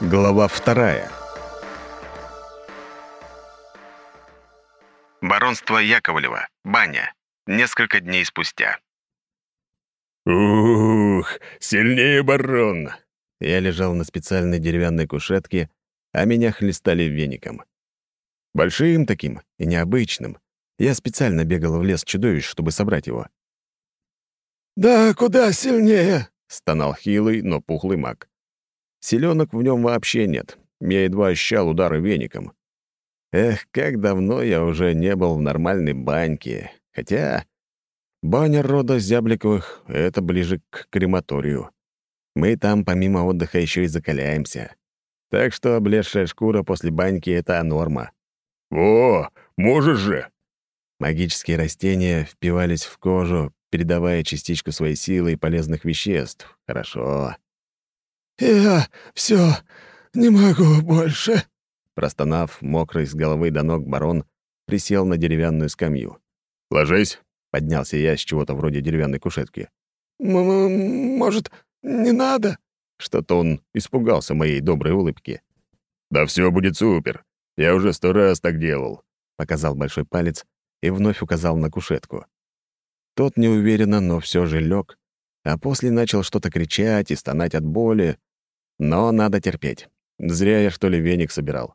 Глава вторая. Баронство Яковлева. Баня. Несколько дней спустя. Ух, сильнее барон! Я лежал на специальной деревянной кушетке, а меня хлестали веником. Большим таким и необычным. Я специально бегал в лес чудовищ, чтобы собрать его. «Да куда сильнее?» — стонал хилый, но пухлый маг. Селенок в нем вообще нет. Я едва ощущал удары веником. Эх, как давно я уже не был в нормальной баньке. Хотя баня рода Зябликовых — это ближе к крематорию. Мы там помимо отдыха еще и закаляемся. Так что облезшая шкура после баньки — это норма. «О, можешь же!» Магические растения впивались в кожу, передавая частичку своей силы и полезных веществ. Хорошо. «Я все не могу больше», — простонав, мокрый с головы до ног барон присел на деревянную скамью. «Ложись», — поднялся я с чего-то вроде деревянной кушетки. «М «Может, не надо?» Что-то он испугался моей доброй улыбки. «Да все будет супер. Я уже сто раз так делал», — показал большой палец и вновь указал на кушетку. Тот неуверенно, но все же лег, а после начал что-то кричать и стонать от боли. Но надо терпеть. Зря я, что ли, веник собирал.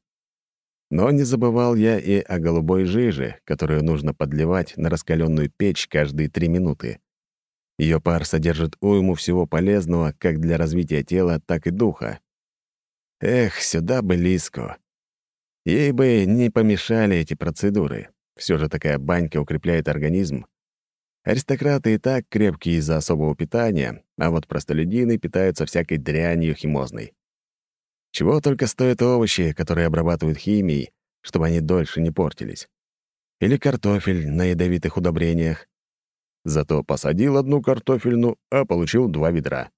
Но не забывал я и о голубой жиже, которую нужно подливать на раскаленную печь каждые три минуты. Ее пар содержит уйму всего полезного как для развития тела, так и духа. Эх, сюда бы Лиску. Ей бы не помешали эти процедуры. Все же такая банька укрепляет организм, Аристократы и так крепкие из-за особого питания, а вот простолюдины питаются всякой дрянью химозной. Чего только стоят овощи, которые обрабатывают химией, чтобы они дольше не портились. Или картофель на ядовитых удобрениях. Зато посадил одну картофельну, а получил два ведра.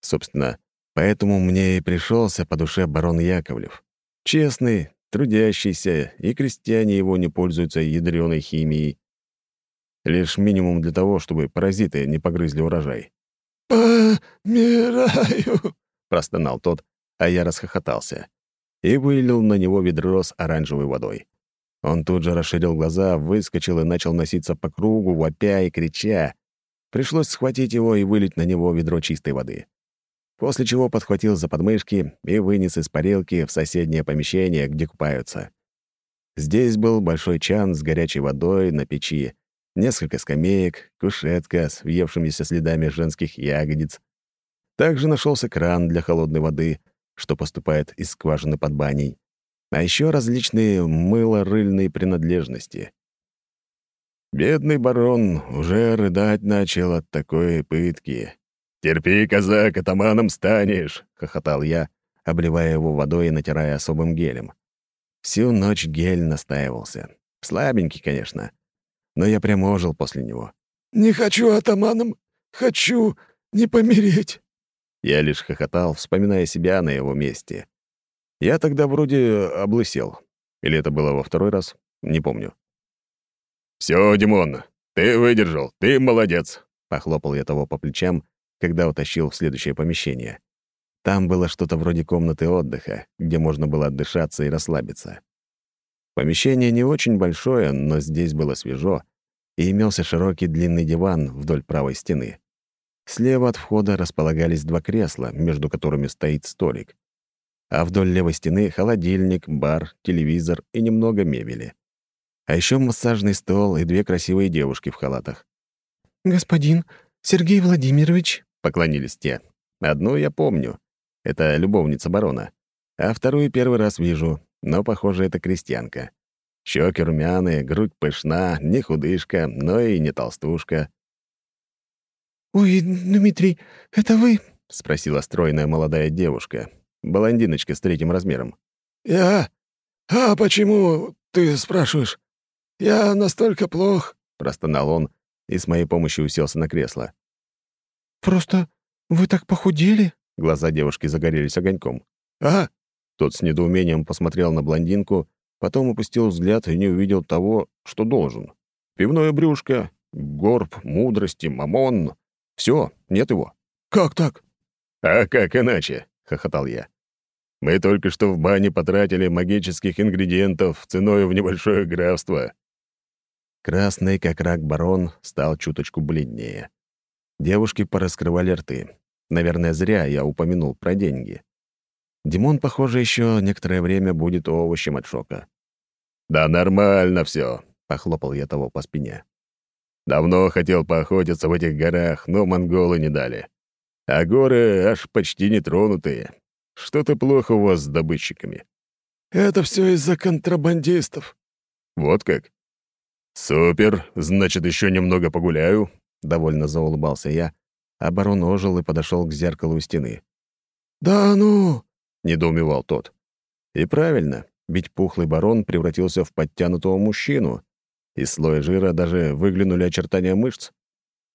Собственно, поэтому мне и пришелся по душе барон Яковлев. Честный, трудящийся, и крестьяне его не пользуются ядреной химией. Лишь минимум для того, чтобы паразиты не погрызли урожай. «Помираю», — простонал тот, а я расхохотался и вылил на него ведро с оранжевой водой. Он тут же расширил глаза, выскочил и начал носиться по кругу, вопя и крича. Пришлось схватить его и вылить на него ведро чистой воды. После чего подхватил за подмышки и вынес из парилки в соседнее помещение, где купаются. Здесь был большой чан с горячей водой на печи, несколько скамеек, кушетка с въевшимися следами женских ягодиц. Также нашелся кран для холодной воды, что поступает из скважины под баней, а еще различные мыло-рыльные принадлежности. Бедный барон уже рыдать начал от такой пытки. «Терпи, казак, атаманом станешь!» — хохотал я, обливая его водой и натирая особым гелем. Всю ночь гель настаивался. Слабенький, конечно, но я прямо ожил после него. «Не хочу атаманом, хочу не помереть». Я лишь хохотал, вспоминая себя на его месте. Я тогда вроде облысел. Или это было во второй раз? Не помню. «Всё, Димон, ты выдержал, ты молодец!» Похлопал я того по плечам, когда утащил в следующее помещение. Там было что-то вроде комнаты отдыха, где можно было отдышаться и расслабиться. Помещение не очень большое, но здесь было свежо, и имелся широкий длинный диван вдоль правой стены. Слева от входа располагались два кресла, между которыми стоит столик. А вдоль левой стены — холодильник, бар, телевизор и немного мебели. А еще массажный стол и две красивые девушки в халатах. «Господин Сергей Владимирович», — поклонились те. Одну я помню. Это любовница барона. А вторую первый раз вижу но, похоже, это крестьянка. Щеки румяные, грудь пышна, не худышка, но и не толстушка. «Ой, Дмитрий, это вы?» — спросила стройная молодая девушка, блондиночка с третьим размером. «Я? А почему ты спрашиваешь? Я настолько плох», — простонал он и с моей помощью уселся на кресло. «Просто вы так похудели?» Глаза девушки загорелись огоньком. «А? Тот с недоумением посмотрел на блондинку, потом опустил взгляд и не увидел того, что должен. Пивное брюшко, горб, мудрости, мамон. Все, нет его. «Как так?» «А как иначе?» — хохотал я. Мы только что в бане потратили магических ингредиентов ценой в небольшое графство». Красный, как рак барон, стал чуточку бледнее. Девушки пораскрывали рты. Наверное, зря я упомянул про деньги. Димон, похоже, еще некоторое время будет овощем от шока. «Да нормально все, похлопал я того по спине. «Давно хотел поохотиться в этих горах, но монголы не дали. А горы аж почти нетронутые. Что-то плохо у вас с добытчиками». «Это все из-за контрабандистов». «Вот как?» «Супер, значит, еще немного погуляю», — довольно заулыбался я, а барон ожил и подошел к зеркалу у стены. «Да ну!» — недоумевал тот. И правильно, ведь пухлый барон превратился в подтянутого мужчину. Из слоя жира даже выглянули очертания мышц.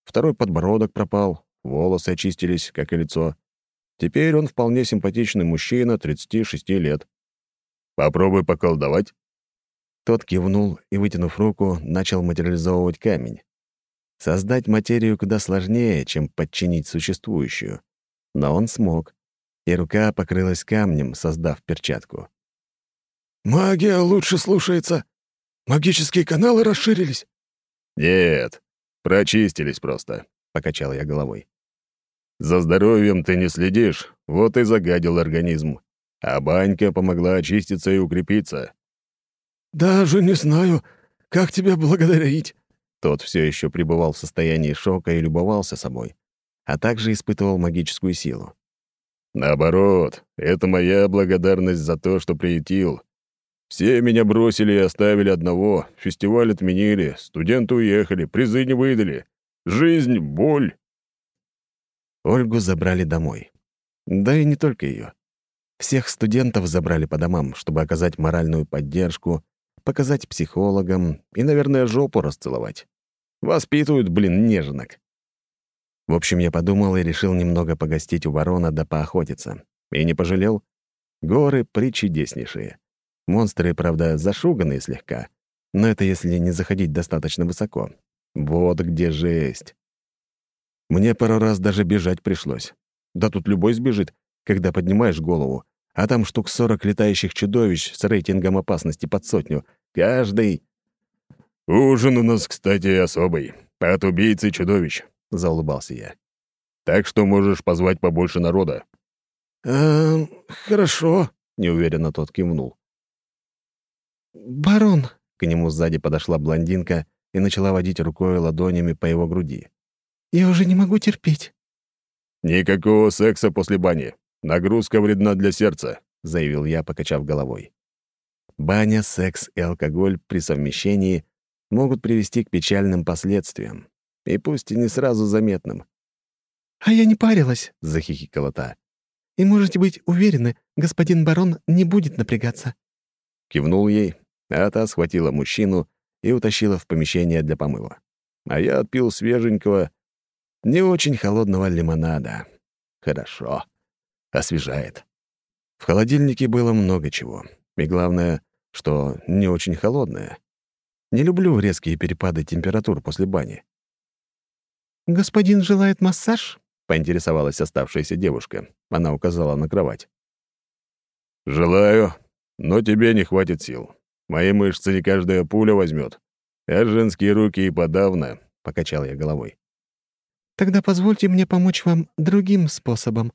Второй подбородок пропал, волосы очистились, как и лицо. Теперь он вполне симпатичный мужчина 36 лет. «Попробуй поколдовать». Тот кивнул и, вытянув руку, начал материализовывать камень. Создать материю куда сложнее, чем подчинить существующую. Но он смог, и рука покрылась камнем, создав перчатку. «Магия лучше слушается. Магические каналы расширились». «Нет, прочистились просто», — покачал я головой. «За здоровьем ты не следишь, вот и загадил организм. А банька помогла очиститься и укрепиться». «Даже не знаю, как тебя благодарить», тот все еще пребывал в состоянии шока и любовался собой, а также испытывал магическую силу. «Наоборот, это моя благодарность за то, что приютил. Все меня бросили и оставили одного, фестиваль отменили, студенты уехали, призы не выдали. Жизнь — боль». Ольгу забрали домой. Да и не только ее. Всех студентов забрали по домам, чтобы оказать моральную поддержку, показать психологам и, наверное, жопу расцеловать. Воспитывают, блин, неженок. В общем, я подумал и решил немного погостить у ворона да поохотиться. И не пожалел. Горы причудеснейшие. Монстры, правда, зашуганные слегка. Но это если не заходить достаточно высоко. Вот где жесть. Мне пару раз даже бежать пришлось. Да тут любой сбежит, когда поднимаешь голову, а там штук сорок летающих чудовищ с рейтингом опасности под сотню. Каждый «Ужин у нас, кстати, особый. От убийцы чудовищ», — заулыбался я. «Так что можешь позвать побольше народа». «Эм, хорошо», — неуверенно тот кивнул. «Барон», — к нему сзади подошла блондинка и начала водить рукой ладонями по его груди. «Я уже не могу терпеть». «Никакого секса после бани. Нагрузка вредна для сердца», — заявил я, покачав головой. Баня, секс и алкоголь при совмещении могут привести к печальным последствиям, и пусть и не сразу заметным. «А я не парилась», — захихикала та. «И можете быть уверены, господин барон не будет напрягаться». Кивнул ей, а та схватила мужчину и утащила в помещение для помыва. А я отпил свеженького, не очень холодного лимонада. Хорошо. Освежает. В холодильнике было много чего. И главное, что не очень холодное. Не люблю резкие перепады температур после бани. «Господин желает массаж?» — поинтересовалась оставшаяся девушка. Она указала на кровать. «Желаю, но тебе не хватит сил. Мои мышцы не каждая пуля возьмет, а женские руки и подавно», — покачал я головой. «Тогда позвольте мне помочь вам другим способом».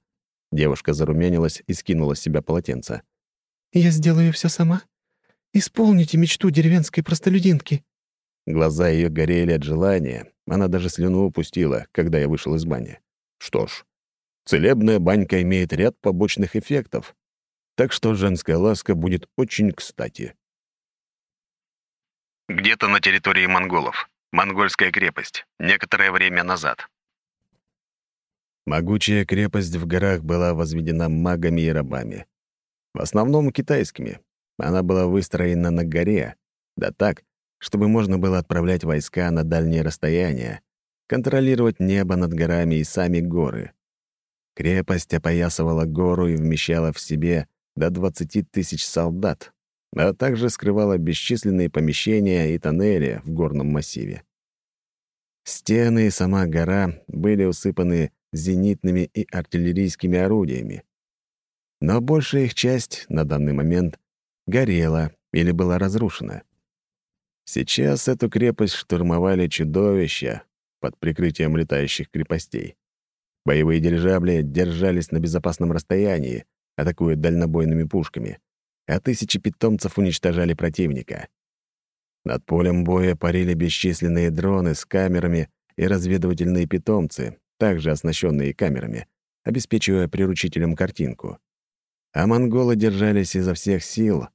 Девушка зарумянилась и скинула с себя полотенце. «Я сделаю все сама. Исполните мечту деревенской простолюдинки». Глаза ее горели от желания. Она даже слюну упустила, когда я вышел из бани. Что ж, целебная банька имеет ряд побочных эффектов. Так что женская ласка будет очень кстати. Где-то на территории монголов. Монгольская крепость. Некоторое время назад. Могучая крепость в горах была возведена магами и рабами. В основном китайскими, она была выстроена на горе, да так, чтобы можно было отправлять войска на дальние расстояния, контролировать небо над горами и сами горы. Крепость опоясывала гору и вмещала в себе до 20 тысяч солдат, а также скрывала бесчисленные помещения и тоннели в горном массиве. Стены и сама гора были усыпаны зенитными и артиллерийскими орудиями. но большая их часть на данный момент горела или была разрушена. Сейчас эту крепость штурмовали чудовища под прикрытием летающих крепостей. Боевые дирижабли держались на безопасном расстоянии, атакуя дальнобойными пушками, а тысячи питомцев уничтожали противника. Над полем боя парили бесчисленные дроны с камерами и разведывательные питомцы, также оснащенные камерами, обеспечивая приручителям картинку. А монголы держались изо всех сил,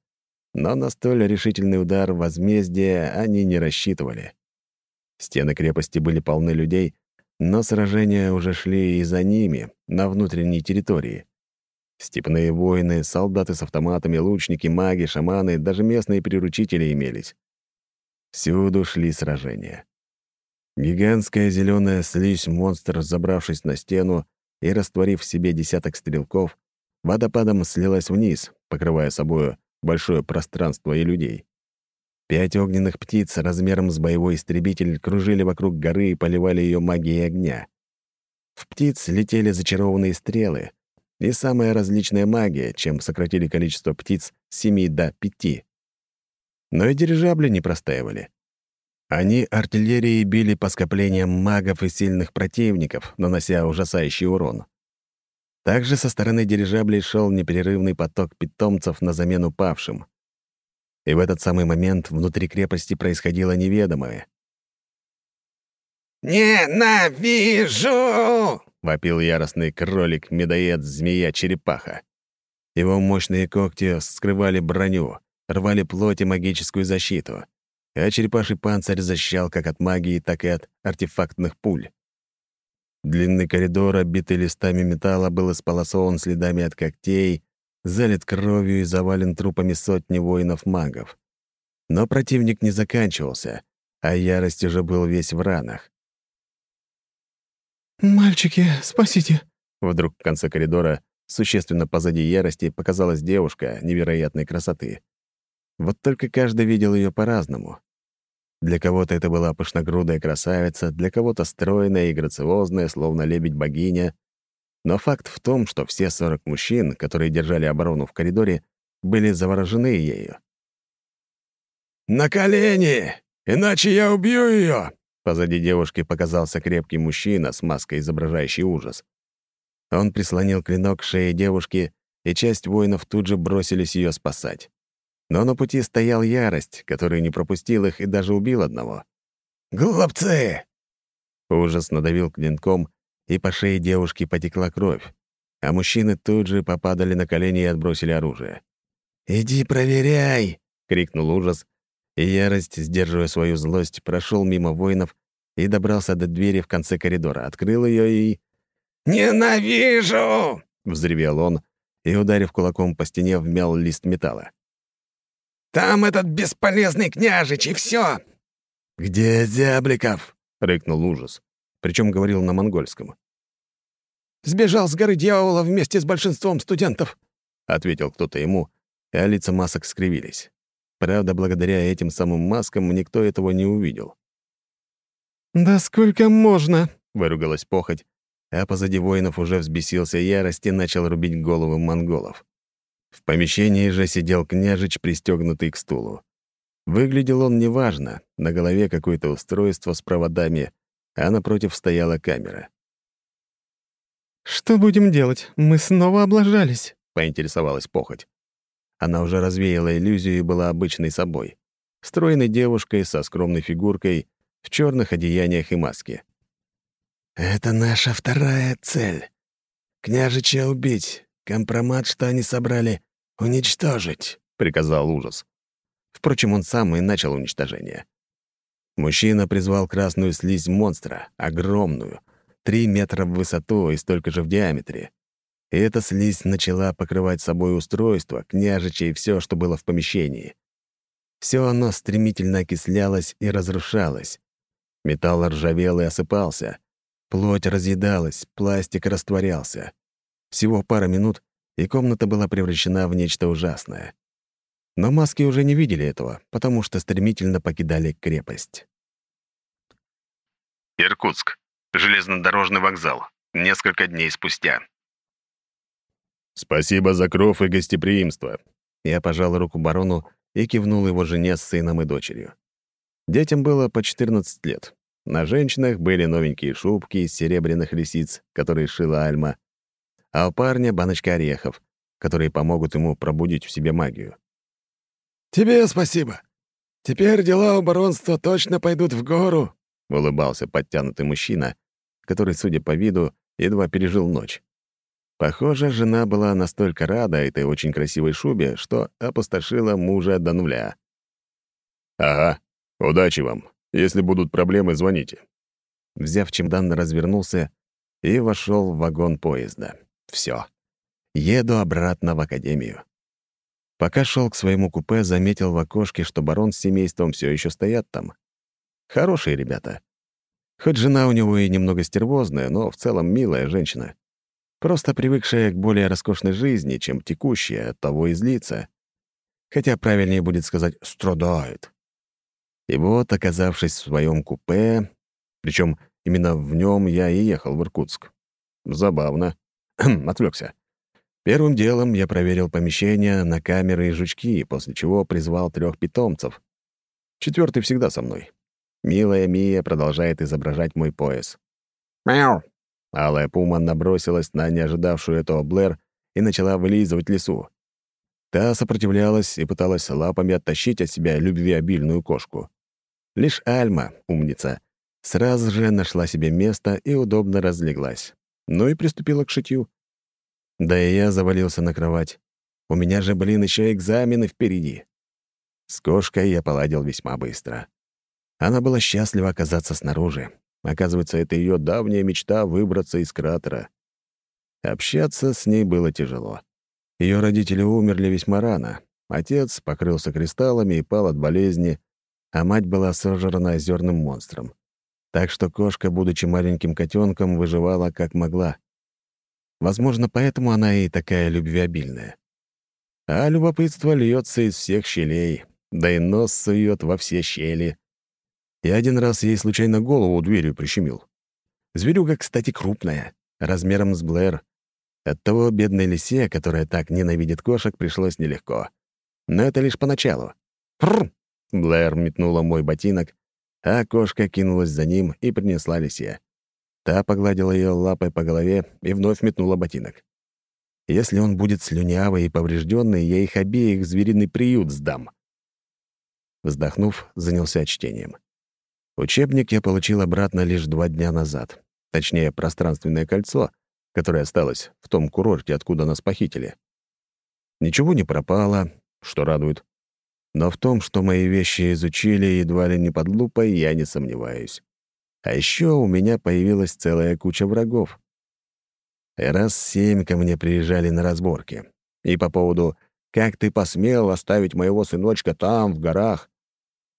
но на столь решительный удар возмездия они не рассчитывали. Стены крепости были полны людей, но сражения уже шли и за ними, на внутренней территории. Степные воины, солдаты с автоматами, лучники, маги, шаманы, даже местные приручители имелись. Всюду шли сражения. Гигантская зеленая слизь монстр, забравшись на стену и растворив в себе десяток стрелков, водопадом слилась вниз, покрывая собою большое пространство и людей. Пять огненных птиц размером с боевой истребитель кружили вокруг горы и поливали ее магией огня. В птиц летели зачарованные стрелы и самая различная магия, чем сократили количество птиц с семи до пяти. Но и дирижабли не простаивали. Они артиллерией били по скоплениям магов и сильных противников, нанося ужасающий урон. Также со стороны дирижаблей шел непрерывный поток питомцев на замену павшим. И в этот самый момент внутри крепости происходило неведомое. «Ненавижу!» — вопил яростный кролик, медоед, змея, черепаха. Его мощные когти скрывали броню, рвали плоть и магическую защиту, а черепаший панцирь защищал как от магии, так и от артефактных пуль. Длинный коридор, обитый листами металла, был исполосован следами от когтей, залит кровью и завален трупами сотни воинов-магов. Но противник не заканчивался, а ярость уже был весь в ранах. «Мальчики, спасите!» Вдруг в конце коридора, существенно позади ярости, показалась девушка невероятной красоты. Вот только каждый видел ее по-разному. Для кого-то это была пышногрудая красавица, для кого-то стройная и грациозная, словно лебедь-богиня. Но факт в том, что все сорок мужчин, которые держали оборону в коридоре, были заворожены ею. «На колени! Иначе я убью ее!» Позади девушки показался крепкий мужчина с маской, изображающей ужас. Он прислонил клинок к шее девушки, и часть воинов тут же бросились ее спасать. Но на пути стоял ярость, который не пропустил их и даже убил одного. «Глупцы!» Ужас надавил клинком, и по шее девушки потекла кровь, а мужчины тут же попадали на колени и отбросили оружие. «Иди проверяй!» — крикнул ужас, и ярость, сдерживая свою злость, прошел мимо воинов и добрался до двери в конце коридора, открыл ее и... «Ненавижу!» — взревел он и, ударив кулаком по стене, вмял лист металла. Там этот бесполезный княжич, и все. «Где Зябликов?» — рыкнул ужас. Причем говорил на монгольском. «Сбежал с горы дьявола вместе с большинством студентов», — ответил кто-то ему, а лица масок скривились. Правда, благодаря этим самым маскам никто этого не увидел. «Да сколько можно?» — выругалась похоть, а позади воинов уже взбесился ярость и начал рубить головы монголов. В помещении же сидел княжич, пристегнутый к стулу. Выглядел он неважно, на голове какое-то устройство с проводами, а напротив стояла камера. «Что будем делать? Мы снова облажались», — поинтересовалась похоть. Она уже развеяла иллюзию и была обычной собой. Стройной девушкой со скромной фигуркой, в черных одеяниях и маске. «Это наша вторая цель. Княжича убить, Компромат, что они собрали, уничтожить», — приказал ужас. Впрочем, он сам и начал уничтожение. Мужчина призвал красную слизь монстра, огромную, три метра в высоту и столько же в диаметре. И эта слизь начала покрывать собой устройство, княжичи и все, что было в помещении. Все оно стремительно окислялось и разрушалось. Металл ржавел и осыпался. Плоть разъедалась, пластик растворялся. Всего пара минут, и комната была превращена в нечто ужасное. Но маски уже не видели этого, потому что стремительно покидали крепость. Иркутск. Железнодорожный вокзал. Несколько дней спустя. «Спасибо за кров и гостеприимство». Я пожал руку барону и кивнул его жене с сыном и дочерью. Детям было по 14 лет. На женщинах были новенькие шубки из серебряных лисиц, которые шила Альма, а у парня — баночка орехов, которые помогут ему пробудить в себе магию. «Тебе спасибо. Теперь дела у баронства точно пойдут в гору», — улыбался подтянутый мужчина, который, судя по виду, едва пережил ночь. Похоже, жена была настолько рада этой очень красивой шубе, что опустошила мужа до нуля. «Ага, удачи вам. Если будут проблемы, звоните». Взяв чемодан, развернулся и вошел в вагон поезда. Все. Еду обратно в академию. Пока шел к своему купе, заметил в окошке, что барон с семейством все еще стоят там. Хорошие ребята. Хоть жена у него и немного стервозная, но в целом милая женщина. Просто привыкшая к более роскошной жизни, чем текущая, от того и злится. Хотя правильнее будет сказать «страдает». И вот, оказавшись в своем купе, причем именно в нем я и ехал в Иркутск. Забавно. Отвлекся. Первым делом я проверил помещение на камеры и жучки, после чего призвал трех питомцев. Четвертый всегда со мной. Милая Мия продолжает изображать мой пояс. «Мяу!» Алая пума набросилась на неожидавшую этого Блэр и начала вылизывать лесу. Та сопротивлялась и пыталась лапами оттащить от себя любвеобильную кошку. Лишь Альма, умница, сразу же нашла себе место и удобно разлеглась. Ну и приступила к шитью. Да и я завалился на кровать. У меня же, блин, еще экзамены впереди. С кошкой я поладил весьма быстро. Она была счастлива оказаться снаружи. Оказывается, это ее давняя мечта выбраться из кратера. Общаться с ней было тяжело. Ее родители умерли весьма рано. Отец покрылся кристаллами и пал от болезни, а мать была сожрана озерным монстром. Так что кошка, будучи маленьким котенком, выживала как могла. Возможно, поэтому она и такая любвеобильная. А любопытство льется из всех щелей, да и нос сует во все щели. Я один раз ей случайно голову дверью прищемил. Зверюга, кстати, крупная, размером с Блэр. Оттого бедной лисе, которая так ненавидит кошек, пришлось нелегко. Но это лишь поначалу. Фрр! Блэр метнула мой ботинок, а кошка кинулась за ним и принесла лисе. Та погладила ее лапой по голове и вновь метнула ботинок. Если он будет слюнявый и поврежденный, я их обеих звериный приют сдам. Вздохнув, занялся чтением. Учебник я получил обратно лишь два дня назад. Точнее, пространственное кольцо, которое осталось в том курорте, откуда нас похитили. Ничего не пропало, что радует. Но в том, что мои вещи изучили едва ли не под лупой, я не сомневаюсь. А еще у меня появилась целая куча врагов. Раз семь ко мне приезжали на разборки. И по поводу «Как ты посмел оставить моего сыночка там, в горах?»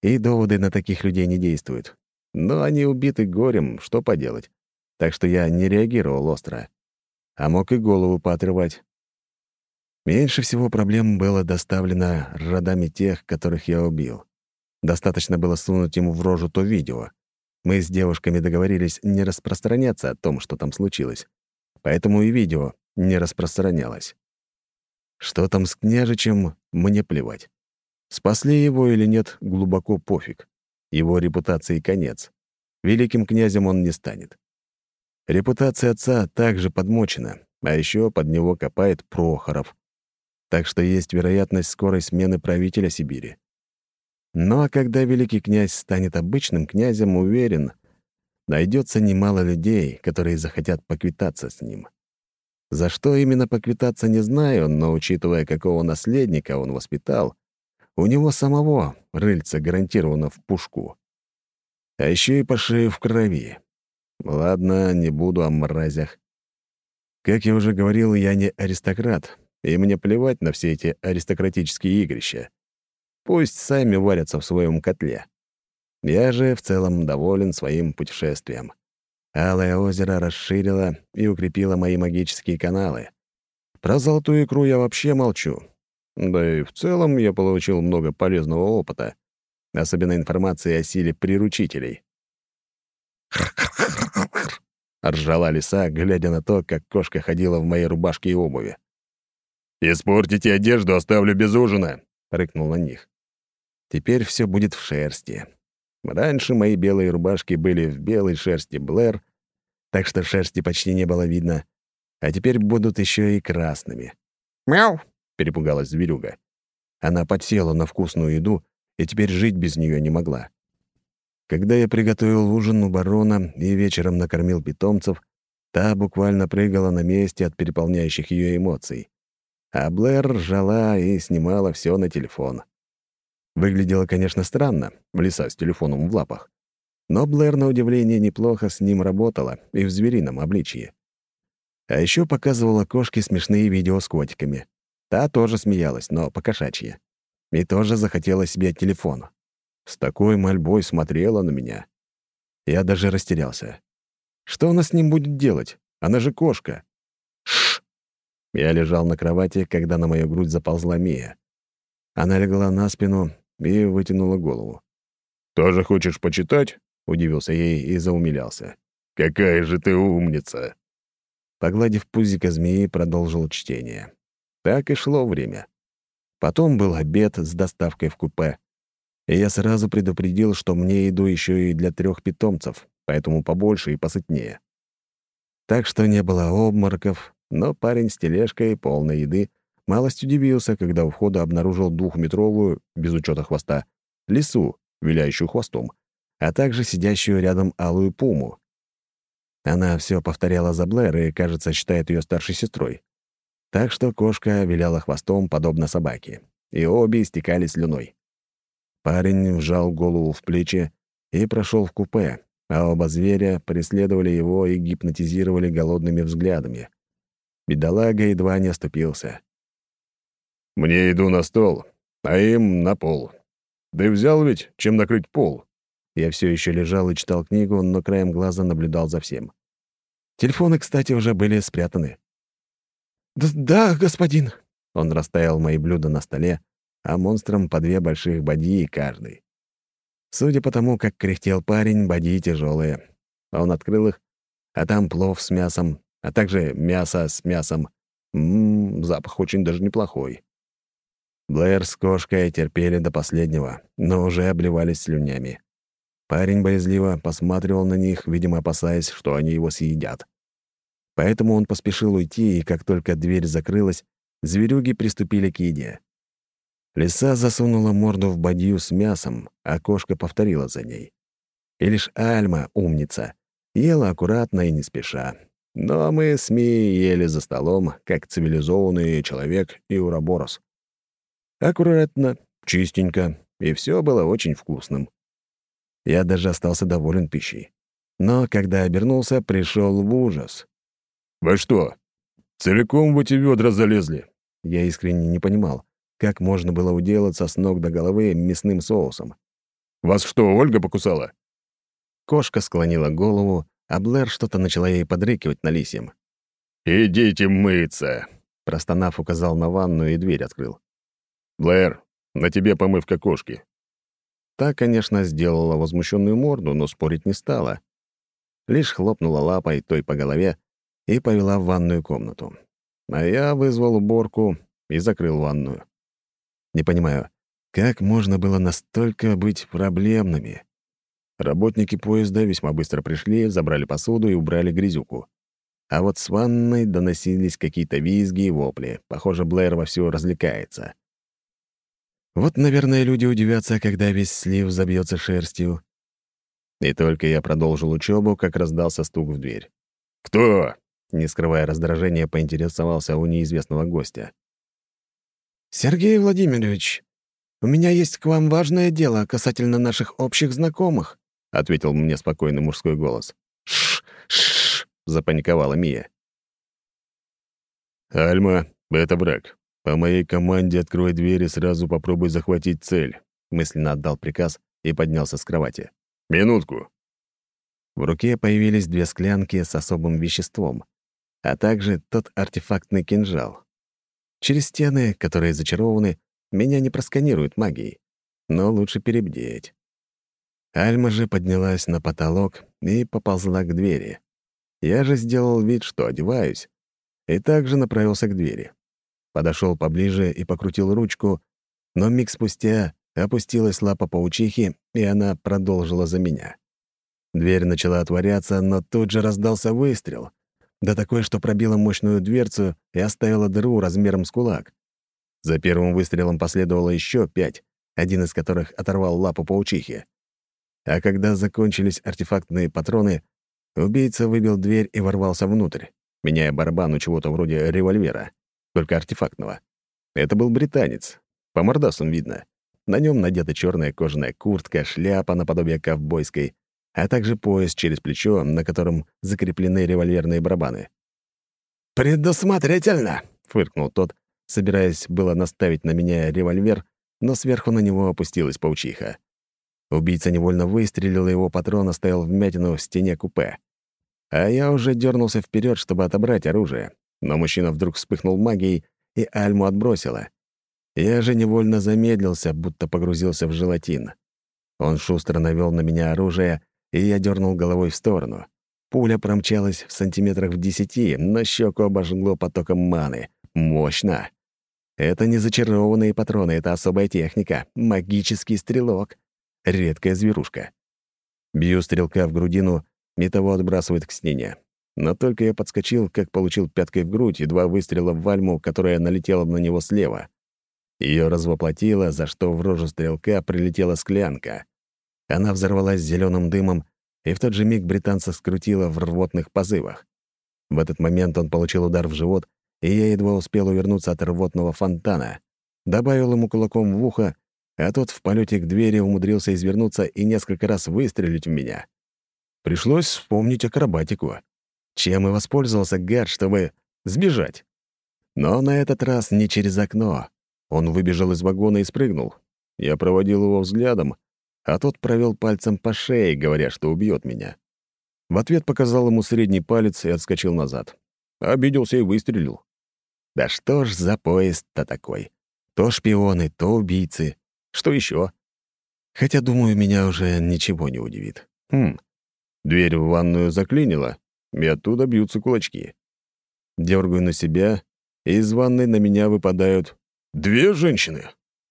И доводы на таких людей не действуют. Но они убиты горем, что поделать. Так что я не реагировал остро. А мог и голову поотрывать. Меньше всего проблем было доставлено родами тех, которых я убил. Достаточно было сунуть ему в рожу то видео — мы с девушками договорились не распространяться о том, что там случилось. Поэтому и видео не распространялось. Что там с княжичем, мне плевать. Спасли его или нет, глубоко пофиг. Его репутации конец. Великим князем он не станет. Репутация отца также подмочена, а еще под него копает Прохоров. Так что есть вероятность скорой смены правителя Сибири. Ну а когда великий князь станет обычным князем, уверен, найдется немало людей, которые захотят поквитаться с ним. За что именно поквитаться, не знаю, но учитывая, какого наследника он воспитал, у него самого рыльца гарантированно в пушку. А еще и по шею в крови. Ладно, не буду о мразях. Как я уже говорил, я не аристократ, и мне плевать на все эти аристократические игрища. Пусть сами варятся в своем котле. Я же в целом доволен своим путешествием. Алое озеро расширило и укрепило мои магические каналы. Про золотую икру я вообще молчу. Да и в целом я получил много полезного опыта, особенно информации о силе приручителей. Ржала лиса, глядя на то, как кошка ходила в моей рубашке и обуви. «Испортите одежду, оставлю без ужина», — рыкнул на них. Теперь все будет в шерсти. Раньше мои белые рубашки были в белой шерсти Блэр, так что шерсти почти не было видно, а теперь будут еще и красными. «Мяу!» — перепугалась зверюга. Она подсела на вкусную еду и теперь жить без нее не могла. Когда я приготовил ужин у барона и вечером накормил питомцев, та буквально прыгала на месте от переполняющих ее эмоций. А Блэр ржала и снимала все на телефон. Выглядело, конечно, странно, в леса с телефоном в лапах. Но Блэр, на удивление, неплохо с ним работала и в зверином обличье. А еще показывала кошке смешные видео с котиками. Та тоже смеялась, но по-кошачьи. И тоже захотела себе телефон. С такой мольбой смотрела на меня. Я даже растерялся. Что она с ним будет делать? Она же кошка. Я лежал на кровати, когда на мою грудь заползла Мия. Она легла на спину и вытянула голову. «Тоже хочешь почитать?» — удивился ей и заумилялся. «Какая же ты умница!» Погладив пузико змеи, продолжил чтение. Так и шло время. Потом был обед с доставкой в купе. И я сразу предупредил, что мне еду еще и для трех питомцев, поэтому побольше и посытнее. Так что не было обмороков, но парень с тележкой, полной еды, малость удивился, когда у входа обнаружил двухметровую, без учета хвоста, лису, виляющую хвостом, а также сидящую рядом алую пуму. Она все повторяла за Блэр и, кажется, считает ее старшей сестрой. Так что кошка виляла хвостом, подобно собаке, и обе истекали слюной. Парень вжал голову в плечи и прошел в купе, а оба зверя преследовали его и гипнотизировали голодными взглядами. Бедолага едва не оступился. «Мне иду на стол, а им на пол. Да и взял ведь, чем накрыть пол». Я все еще лежал и читал книгу, но краем глаза наблюдал за всем. Телефоны, кстати, уже были спрятаны. «Да, господин». Он расставил мои блюда на столе, а монстрам по две больших бадьи каждый. Судя по тому, как кряхтел парень, бадьи тяжелые. Он открыл их, а там плов с мясом, а также мясо с мясом. Ммм, запах очень даже неплохой. Блэр с кошкой терпели до последнего, но уже обливались слюнями. Парень боязливо посматривал на них, видимо, опасаясь, что они его съедят. Поэтому он поспешил уйти, и как только дверь закрылась, зверюги приступили к еде. Лиса засунула морду в бадью с мясом, а кошка повторила за ней. И лишь Альма, умница, ела аккуратно и не спеша. Но мы с Мией ели за столом, как цивилизованный человек и уроборос. Аккуратно, чистенько, и все было очень вкусным. Я даже остался доволен пищей. Но когда обернулся, пришел в ужас. «Вы что, целиком в эти ведра залезли?» Я искренне не понимал, как можно было уделаться с ног до головы мясным соусом. «Вас что, Ольга покусала?» Кошка склонила голову, а Блэр что-то начала ей подрыкивать на лисьем. «Идите мыться!» — простонав, указал на ванную и дверь открыл. «Блэр, на тебе помывка кошки». Та, конечно, сделала возмущенную морду, но спорить не стала. Лишь хлопнула лапой той по голове и повела в ванную комнату. А я вызвал уборку и закрыл ванную. Не понимаю, как можно было настолько быть проблемными? Работники поезда весьма быстро пришли, забрали посуду и убрали грязюку. А вот с ванной доносились какие-то визги и вопли. Похоже, Блэр вовсю развлекается. Вот, наверное, люди удивятся, когда весь слив забьется шерстью. И только я продолжил учебу, как раздался стук в дверь. «Кто?» — не скрывая раздражения, поинтересовался у неизвестного гостя. «Сергей Владимирович, у меня есть к вам важное дело касательно наших общих знакомых», — ответил мне спокойный мужской голос. «Ш-ш-ш!» — запаниковала Мия. «Альма, это враг. По моей команде открой дверь и сразу попробуй захватить цель», — мысленно отдал приказ и поднялся с кровати. «Минутку». В руке появились две склянки с особым веществом, а также тот артефактный кинжал, Через стены, которые зачарованы, меня не просканируют магией. Но лучше перебдеть. Альма же поднялась на потолок и поползла к двери. Я же сделал вид, что одеваюсь, и также направился к двери. подошел поближе и покрутил ручку, но миг спустя опустилась лапа паучихи, и она продолжила за меня. Дверь начала отворяться, но тут же раздался выстрел. Да такой, что пробила мощную дверцу и оставила дыру размером с кулак. За первым выстрелом последовало еще пять, один из которых оторвал лапу паучихи. А когда закончились артефактные патроны, убийца выбил дверь и ворвался внутрь, меняя барабан у чего-то вроде револьвера, только артефактного. Это был британец. По мордасам видно. На нем надета черная кожаная куртка, шляпа наподобие ковбойской, а также пояс через плечо, на котором закреплены револьверные барабаны. «Предусмотрительно!» — фыркнул тот, собираясь было наставить на меня револьвер, но сверху на него опустилась паучиха. Убийца невольно выстрелил, и его патрон оставил вмятину в стене купе. А я уже дернулся вперед, чтобы отобрать оружие, но мужчина вдруг вспыхнул магией, и Альму отбросило. Я же невольно замедлился, будто погрузился в желатин. Он шустро навел на меня оружие, и я дернул головой в сторону. Пуля промчалась в сантиметрах в десяти, но щеку обожгло потоком маны. Мощно. Это не зачарованные патроны, это особая техника. Магический стрелок. Редкая зверушка. Бью стрелка в грудину, и того отбрасывает к стене. Но только я подскочил, как получил пяткой в грудь и два выстрела в вальму, которая налетела на него слева. Ее развоплотило, за что в рожу стрелка прилетела склянка. Она взорвалась зеленым дымом, и в тот же миг британца скрутило в рвотных позывах. В этот момент он получил удар в живот, и я едва успел увернуться от рвотного фонтана. Добавил ему кулаком в ухо, а тот в полете к двери умудрился извернуться и несколько раз выстрелить в меня. Пришлось вспомнить акробатику. Чем и воспользовался гад, чтобы сбежать. Но на этот раз не через окно. Он выбежал из вагона и спрыгнул. Я проводил его взглядом, а тот провел пальцем по шее, говоря, что убьет меня. В ответ показал ему средний палец и отскочил назад. Обиделся и выстрелил. Да что ж за поезд-то такой? То шпионы, то убийцы. Что еще? Хотя, думаю, меня уже ничего не удивит. Хм, дверь в ванную заклинила, и оттуда бьются кулачки. Дергаю на себя, и из ванной на меня выпадают две женщины.